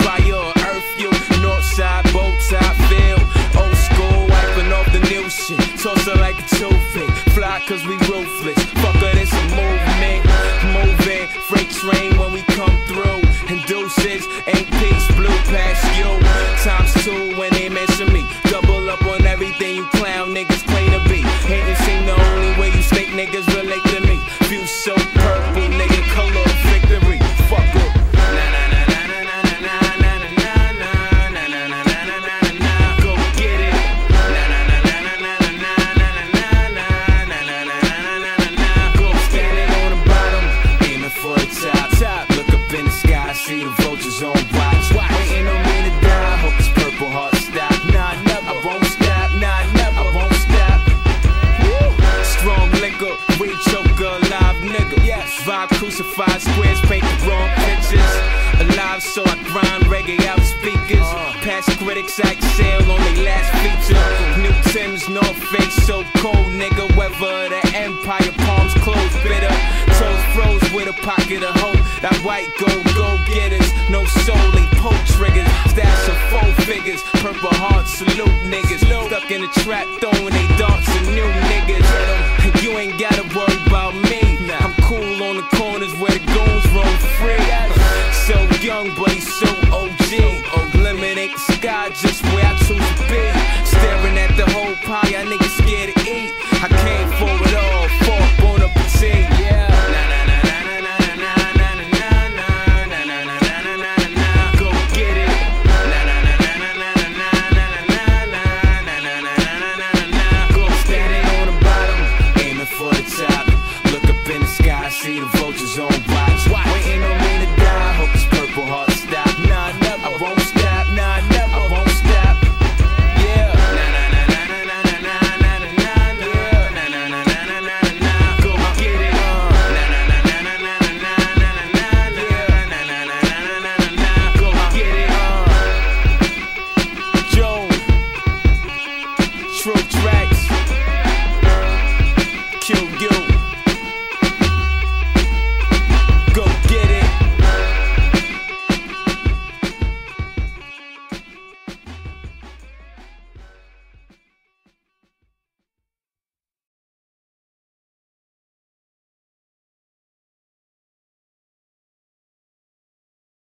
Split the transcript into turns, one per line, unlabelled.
Imperial Empire, Earth you. Northside. Old school, wiping off the new shit. Like a cause we ruthless. Fuck it, it's a movement. Moving, freight train when we come through. Vibe crucified squares, paint the wrong pictures. Alive, so I grind reggae out speakers. Past critics, I excel on their last feature. New Tim's, North Face, so cold, nigga. Weather the empire, palms closed, bitter. Toes froze with a pocket of hope. That white gold, go getters. No soul, they poke triggers. Stash of four figures. Purple heart, salute niggas. Stuck in the trap,